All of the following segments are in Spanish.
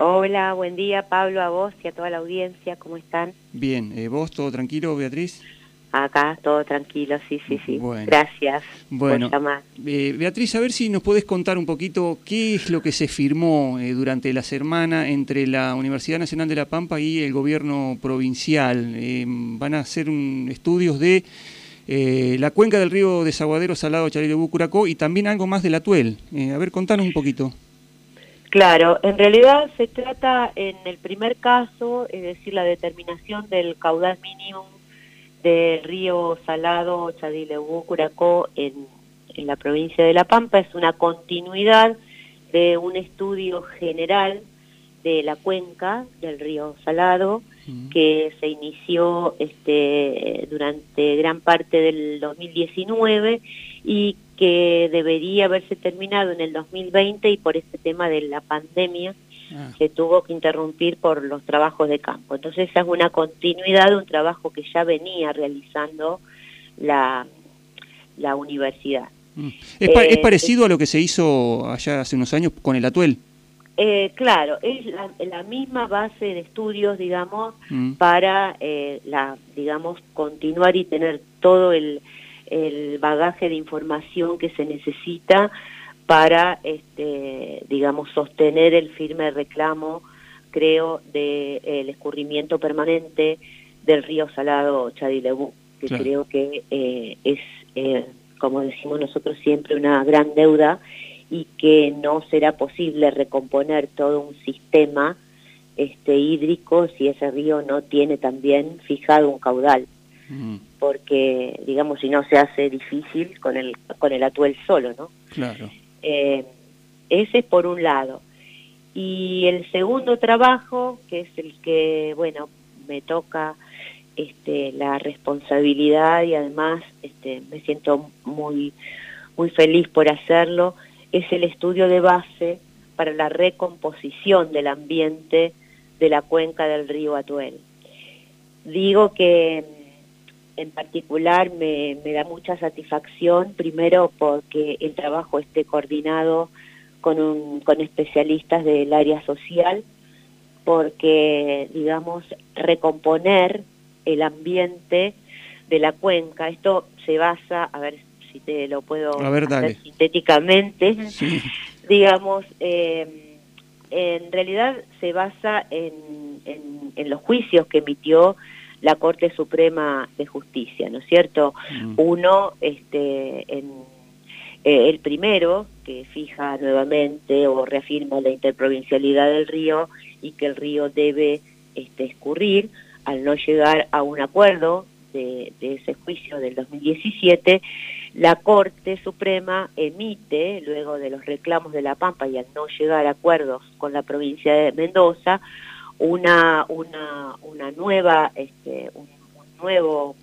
Hola, buen día Pablo, a vos y a toda la audiencia, ¿cómo están? Bien, eh, ¿vos todo tranquilo, Beatriz? Acá todo tranquilo, sí, sí, sí. Gracias bueno, eh, Beatriz, a ver si nos podés contar un poquito qué es lo que se firmó eh, durante la semana entre la Universidad Nacional de La Pampa y el gobierno provincial. van a hacer un, estudios de la cuenca del río Desaguadero Salado de Bucuracó y también algo más del Atuel. a ver, contanos un poquito. Claro, en realidad se trata en el primer caso, es decir, la determinación del caudal mínimo del río Salado, Chadilebú, Curacó, en, en la provincia de La Pampa, es una continuidad de un estudio general de la cuenca del río Salado, que se inició este, durante gran parte del 2019 y que debería haberse terminado en el 2020 y por este tema de la pandemia ah. se tuvo que interrumpir por los trabajos de campo. Entonces esa es una continuidad de un trabajo que ya venía realizando la, la universidad. Mm. ¿Es, eh, parecido a lo que se hizo allá hace unos años con el Atuel? Eh, claro, es la, misma base de estudios, digamos, mm. para, eh, la, digamos, continuar y tener todo el, el bagaje de información que se necesita para, este, digamos, sostener el firme reclamo, creo, del el escurrimiento permanente del río Salado Chadilebú, que creo que eh, es, eh, como decimos nosotros siempre, una gran deuda y que no será posible recomponer todo un sistema este hídrico si ese río no tiene también fijado un caudal porque, digamos, si no se hace difícil con el, con el atuel solo, ¿no? Claro. Eh, ese es por un lado. Y el segundo trabajo, que es el que, bueno, me toca este, la responsabilidad y además este, me siento muy, muy feliz por hacerlo, es el estudio de base para la recomposición del ambiente de la cuenca del río Atuel. Digo que en particular me, da mucha satisfacción, primero porque el trabajo esté coordinado con, un, con especialistas del área social, porque, digamos, recomponer el ambiente de la cuenca, esto se basa, a ver si te lo puedo hacer sintéticamente, digamos, eh, en realidad se basa en, en los juicios que emitió la Corte Suprema de Justicia, ¿no es cierto? Mm. Uno, este, en, eh, el primero, que fija nuevamente o reafirma la interprovincialidad del río y que el río debe este, escurrir, al no llegar a un acuerdo de, de ese juicio del 2017, la Corte Suprema emite, luego de los reclamos de La Pampa y al no llegar a acuerdos con la provincia de Mendoza, una, una, una nueva, este, un, nuevo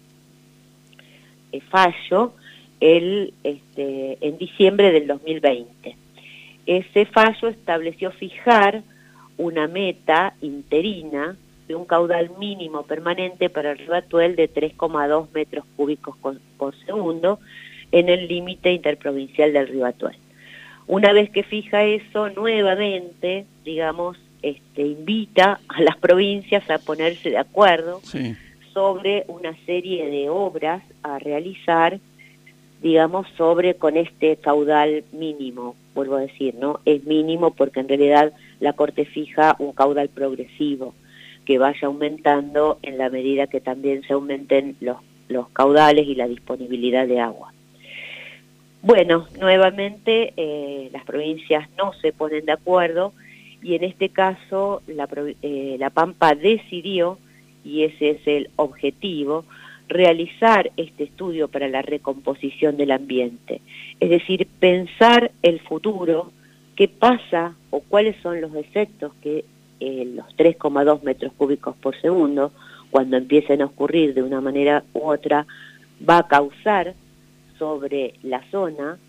eh, fallo el, este, en diciembre del 2020. Ese fallo estableció fijar una meta interina de un caudal mínimo permanente para el río Atuel de 3,2 metros cúbicos por segundo en el límite interprovincial del río Atuel. Una vez que fija eso, nuevamente, digamos, este, invita a las provincias a ponerse de acuerdo sobre una serie de obras a realizar, digamos, sobre con este caudal mínimo, vuelvo a decir, ¿no? Es mínimo porque en realidad la Corte fija un caudal progresivo que vaya aumentando en la medida que también se aumenten los, los caudales y la disponibilidad de agua. Bueno, nuevamente eh, las provincias no se ponen de acuerdo y en este caso la, eh, la Pampa decidió, y ese es el objetivo, realizar este estudio para la recomposición del ambiente, es decir, pensar el futuro, qué pasa o cuáles son los efectos que eh, los 3,2 metros cúbicos por segundo, cuando empiecen a ocurrir de una manera u otra, va a causar sobre la zona,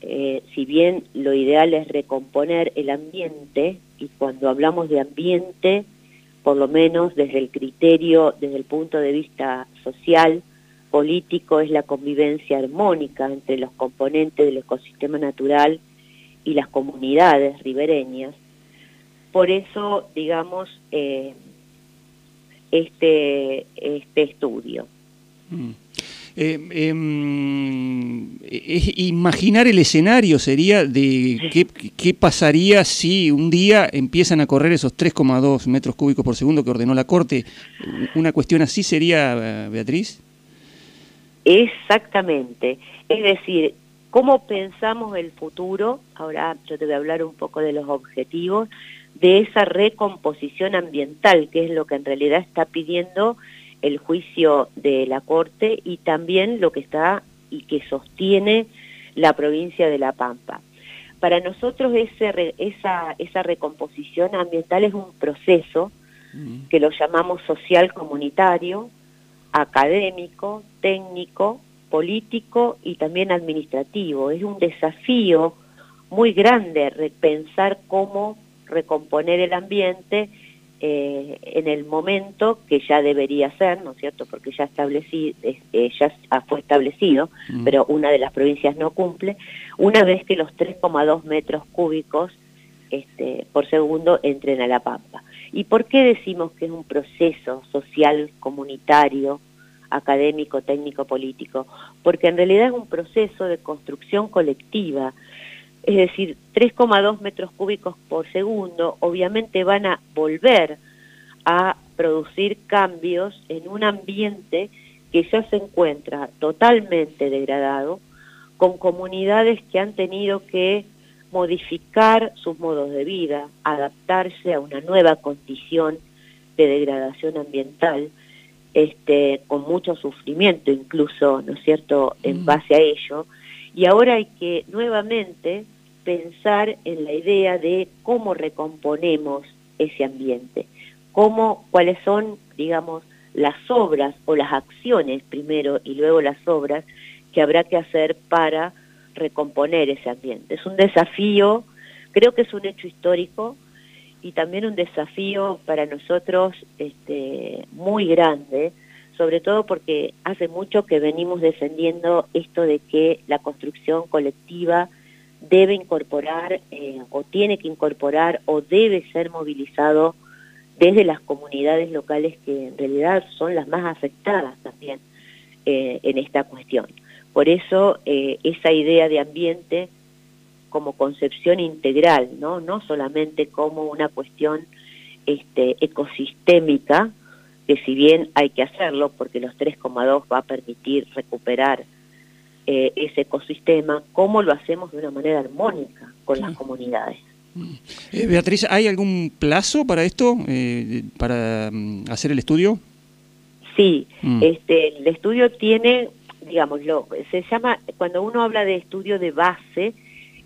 eh, si bien lo ideal es recomponer el ambiente, y cuando hablamos de ambiente, por lo menos desde el criterio, desde el punto de vista social, político, es la convivencia armónica entre los componentes del ecosistema natural y las comunidades ribereñas, por eso, digamos, eh, este, este estudio. Mm. Eh, em, imaginar el escenario sería de qué, qué, pasaría si un día empiezan a correr esos 3,2 metros cúbicos por segundo que ordenó la Corte. ¿Una cuestión así sería, Beatriz? Exactamente. Es decir, ¿cómo pensamos el futuro? Ahora yo te voy a hablar un poco de los objetivos de esa recomposición ambiental, que es lo que en realidad está pidiendo el juicio de la Corte y también lo que está y que sostiene la provincia de La Pampa. Para nosotros ese, esa, esa recomposición ambiental es un proceso que lo llamamos social comunitario, académico, técnico, político y también administrativo. Es un desafío muy grande repensar cómo recomponer el ambiente eh, en el momento que ya debería ser, ¿no es cierto? Porque ya eh, ya fue establecido, mm. pero una de las provincias no cumple, una vez que los 3,2 metros cúbicos este, por segundo entren a la pampa. ¿Y por qué decimos que es un proceso social, comunitario, académico, técnico, político? Porque en realidad es un proceso de construcción colectiva, es decir, 3,2 metros cúbicos por segundo, obviamente van a volver a producir cambios en un ambiente que ya se encuentra totalmente degradado, con comunidades que han tenido que modificar sus modos de vida, adaptarse a una nueva condición de degradación ambiental, este, con mucho sufrimiento incluso, ¿no es cierto?, en mm. base a ello. Y ahora hay que nuevamente pensar en la idea de cómo recomponemos ese ambiente, cómo, cuáles son, digamos, las obras o las acciones primero y luego las obras que habrá que hacer para recomponer ese ambiente. Es un desafío, creo que es un hecho histórico y también un desafío para nosotros este, muy grande, sobre todo porque hace mucho que venimos defendiendo esto de que la construcción colectiva debe incorporar eh, o tiene que incorporar o debe ser movilizado desde las comunidades locales que en realidad son las más afectadas también eh, en esta cuestión. Por eso eh, esa idea de ambiente como concepción integral, no, no solamente como una cuestión este, ecosistémica, que si bien hay que hacerlo porque los 3,2 va a permitir recuperar eh, ese ecosistema, cómo lo hacemos de una manera armónica con las comunidades. Eh, Beatriz, ¿hay algún plazo para esto, eh, para mm, hacer el estudio? Sí, mm. este, el estudio tiene, digamos, lo, se llama, cuando uno habla de estudio de base,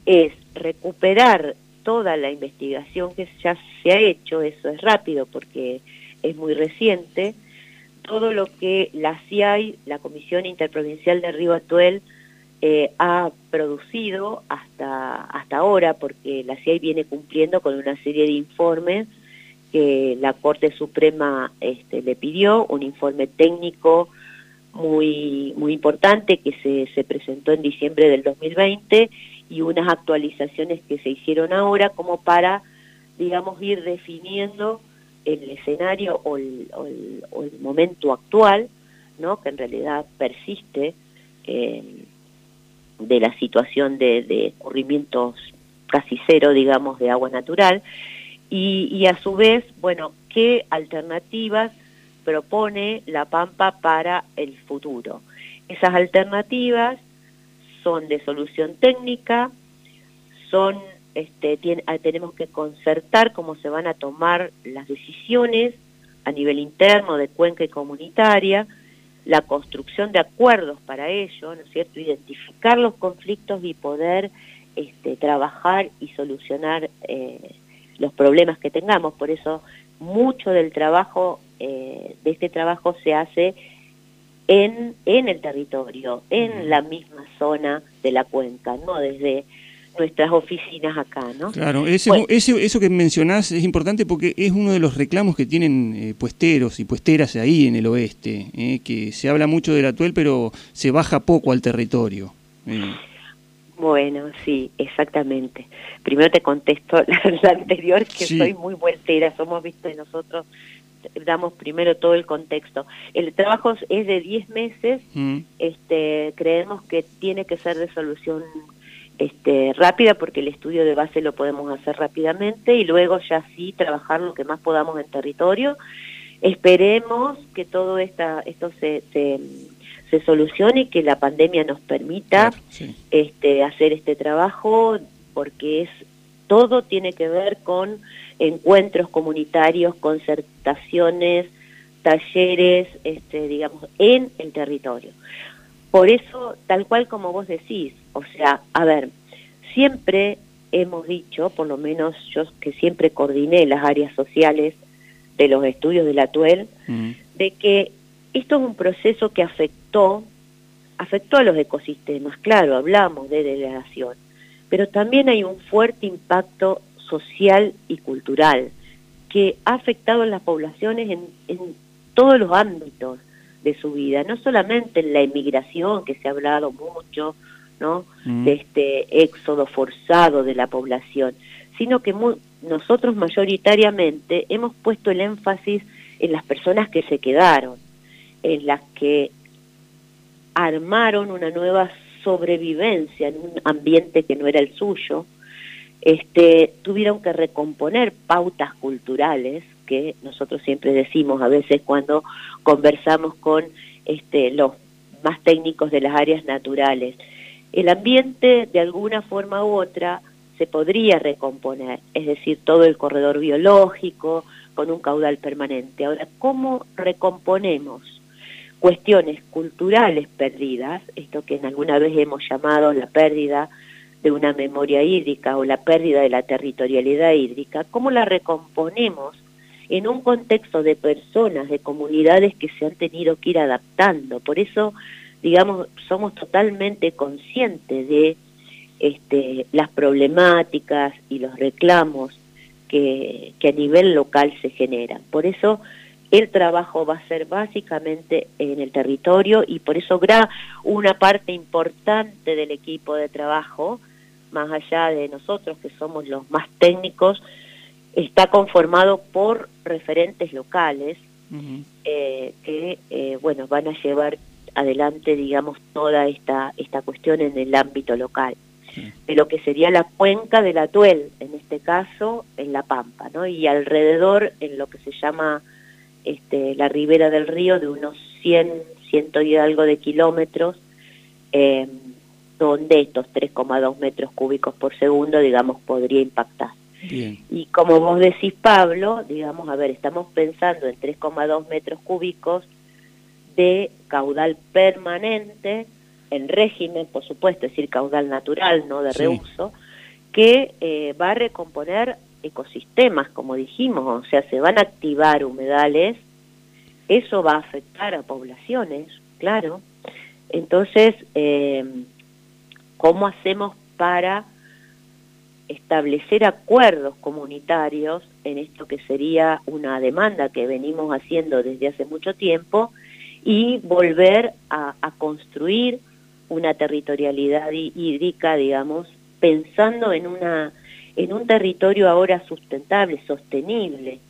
es recuperar toda la investigación que ya se ha hecho, eso es rápido porque es muy reciente, todo lo que la CIAI, la Comisión Interprovincial de Río Atuel, eh, ha producido hasta, hasta ahora, porque la CIAI viene cumpliendo con una serie de informes que la Corte Suprema este, le pidió, un informe técnico muy, muy importante que se, se presentó en diciembre del 2020 y unas actualizaciones que se hicieron ahora como para, digamos, ir definiendo el escenario o el, momento actual, ¿no? que en realidad persiste eh, de la situación de, de escurrimientos casi cero, digamos, de agua natural, y, y a su vez, bueno, qué alternativas propone la Pampa para el futuro. Esas alternativas son de solución técnica, son este, ah, tenemos que concertar cómo se van a tomar las decisiones a nivel interno de cuenca y comunitaria, la construcción de acuerdos para ello, ¿no es cierto?, identificar los conflictos y poder este, trabajar y solucionar eh, los problemas que tengamos. Por eso mucho del trabajo, eh, de este trabajo se hace en, en el territorio, en la misma zona de la cuenca, no desde nuestras oficinas acá, ¿no? Claro, ese, eso que mencionás es importante porque es uno de los reclamos que tienen eh, puesteros y puesteras ahí en el oeste, eh, que se habla mucho del atuel, pero se baja poco al territorio. Eh. Bueno, sí, exactamente. Primero te contesto la, anterior, que soy muy vueltera, somos, viste, nosotros damos primero todo el contexto. El trabajo es de 10 meses, mm. este, creemos que tiene que ser de solución este, rápida porque el estudio de base lo podemos hacer rápidamente y luego ya sí trabajar lo que más podamos en territorio. Esperemos que todo esta, esto se, se, se solucione y que la pandemia nos permita este, hacer este trabajo porque es todo tiene que ver con encuentros comunitarios, concertaciones, talleres, este, digamos, en el territorio. Por eso, tal cual como vos decís, o sea, a ver, siempre hemos dicho, por lo menos yo que siempre coordiné las áreas sociales de los estudios de la TUEL, mm. de que esto es un proceso que afectó, afectó a los ecosistemas, claro, hablamos de degradación, pero también hay un fuerte impacto social y cultural que ha afectado a las poblaciones en, en todos los ámbitos de su vida, no solamente en la emigración, que se ha hablado mucho, ¿no? Mm. De este éxodo forzado de la población, sino que nosotros mayoritariamente hemos puesto el énfasis en las personas que se quedaron, en las que armaron una nueva sobrevivencia en un ambiente que no era el suyo, este, tuvieron que recomponer pautas culturales que nosotros siempre decimos a veces cuando conversamos con este, los más técnicos de las áreas naturales. El ambiente, de alguna forma u otra, se podría recomponer, es decir, todo el corredor biológico con un caudal permanente. Ahora, ¿cómo recomponemos cuestiones culturales perdidas, esto que en alguna vez hemos llamado la pérdida de una memoria hídrica o la pérdida de la territorialidad hídrica, ¿cómo la recomponemos en un contexto de personas, de comunidades que se han tenido que ir adaptando? Por eso, digamos, somos totalmente conscientes de este, las problemáticas y los reclamos que, que a nivel local se generan. Por eso, el trabajo va a ser básicamente en el territorio y por eso una parte importante del equipo de trabajo más allá de nosotros que somos los más técnicos, está conformado por referentes locales eh, que, eh, bueno, van a llevar adelante, digamos, toda esta, esta cuestión en el ámbito local. De lo que sería la cuenca de la Tuel, en este caso, en La Pampa, ¿no? Y alrededor, en lo que se llama este, la ribera del río, de unos 100, ciento y algo de kilómetros, eh, donde estos 3,2 metros cúbicos por segundo, digamos, podría impactar. Y como vos decís, Pablo, digamos, a ver, estamos pensando en 3,2 metros cúbicos de caudal permanente, en régimen, por supuesto, es decir, caudal natural, no de reuso, que eh, va a recomponer ecosistemas, como dijimos, o sea, se van a activar humedales, eso va a afectar a poblaciones, claro. Entonces, eh, ¿Cómo hacemos para establecer acuerdos comunitarios en esto que sería una demanda que venimos haciendo desde hace mucho tiempo y volver a, construir una territorialidad hídrica, digamos, pensando en una en un territorio ahora sustentable, sostenible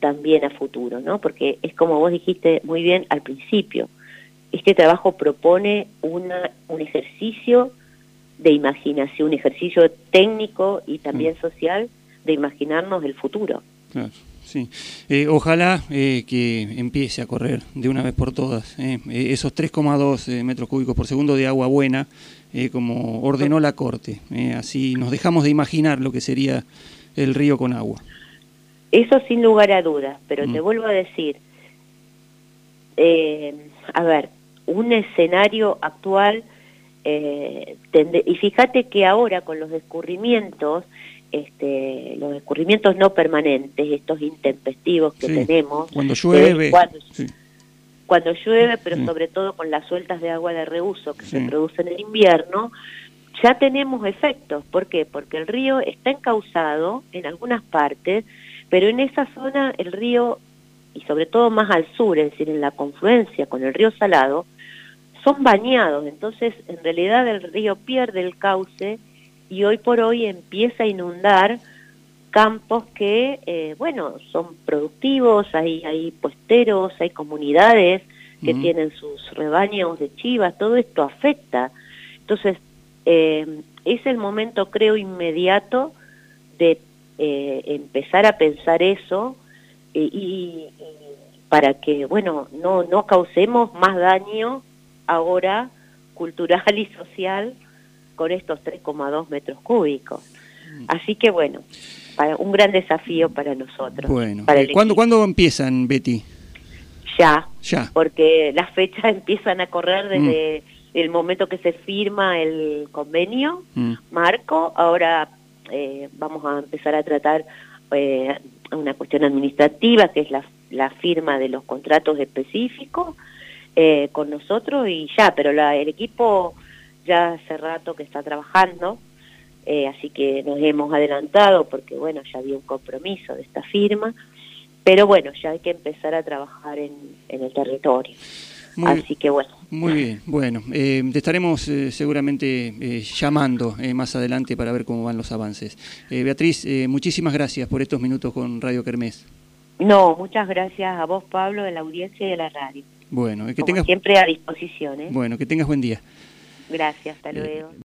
también a futuro, ¿no? Porque es como vos dijiste muy bien al principio, este trabajo propone una, un ejercicio de imaginación, un ejercicio técnico y también mm. social de imaginarnos el futuro. Sí. Eh, ojalá eh, que empiece a correr de una vez por todas eh, esos 3,2 metros cúbicos por segundo de agua buena, como ordenó la Corte. así nos dejamos de imaginar lo que sería el río con agua. Eso sin lugar a dudas, pero te mm. vuelvo a decir, a ver, un escenario actual eh, y fíjate que ahora con los escurrimientos, este, los escurrimientos no permanentes, estos intempestivos que tenemos, cuando llueve, cuando, llueve, pero sobre todo con las sueltas de agua de reuso que se producen en invierno, ya tenemos efectos. ¿Por qué? Porque el río está encauzado en algunas partes, pero en esa zona el río, y sobre todo más al sur, es decir, en la confluencia con el río Salado, son bañados, entonces en realidad el río pierde el cauce y hoy por hoy empieza a inundar campos que, eh, bueno, son productivos, hay, hay puesteros, hay comunidades que tienen sus rebaños de chivas, todo esto afecta. Entonces, eh, es el momento, creo, inmediato de eh, empezar a pensar eso y, para que, bueno, no, no causemos más daño ahora cultural y social con estos 3,2 metros cúbicos. Así que bueno, para, un gran desafío para nosotros. Bueno, para ¿cuándo, ¿cuándo empiezan, Betty? Ya, ya, porque las fechas empiezan a correr desde mm. el momento que se firma el convenio mm. marco. Ahora eh, vamos a empezar a tratar eh, una cuestión administrativa, que es la, la firma de los contratos específicos eh, con nosotros y ya, pero la, el equipo ya hace rato que está trabajando, eh, así que nos hemos adelantado porque bueno, ya había un compromiso de esta firma, pero bueno, ya hay que empezar a trabajar en, en el territorio. Así que bueno. Muy bien, bueno, eh, te estaremos seguramente llamando más adelante para ver cómo van los avances. Beatriz, muchísimas gracias por estos minutos con Radio Kermés. No, muchas gracias a vos, Pablo, de la audiencia y de la radio. Bueno, que tengas... siempre a disposición. ¿eh? Bueno, que tengas buen día. Gracias, hasta luego.